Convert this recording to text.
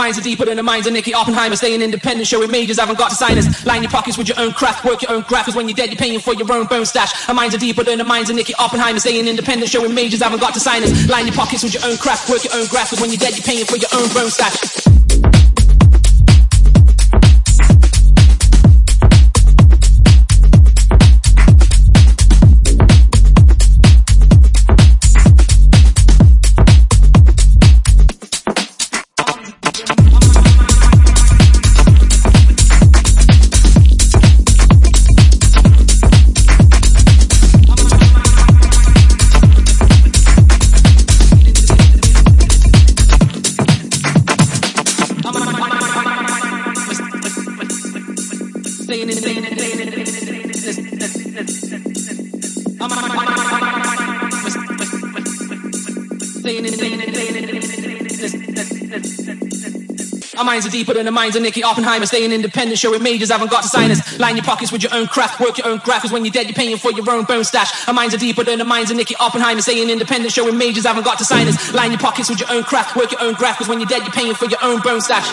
minds are deeper than the minds of Nicky Oppenheimer. Staying independent, showing majors haven't got designers. Line your pockets with your own craft, work your own craft. Cause when you're dead, you're paying for your own bone stash. Our minds are deeper than the minds of Nicky Oppenheimer. Staying independent, showing majors haven't got designers. Line your pockets with your own craft, work your own craft. Cause when you're dead, you're paying for your own bone stash. Our minds are deeper than the minds of Nicky Oppenheimer. Staying independent, showing majors haven't got to sign us. Line your pockets with your own craft, work your own craft. Cause when you're dead, you're paying for your own bone stash. Our minds are deeper than the minds of Nicky Oppenheimer. Staying independent, showing majors haven't got to sign us. Line your pockets with your own craft, work your own craft. Cause when you're dead, you're paying for your own bone stash.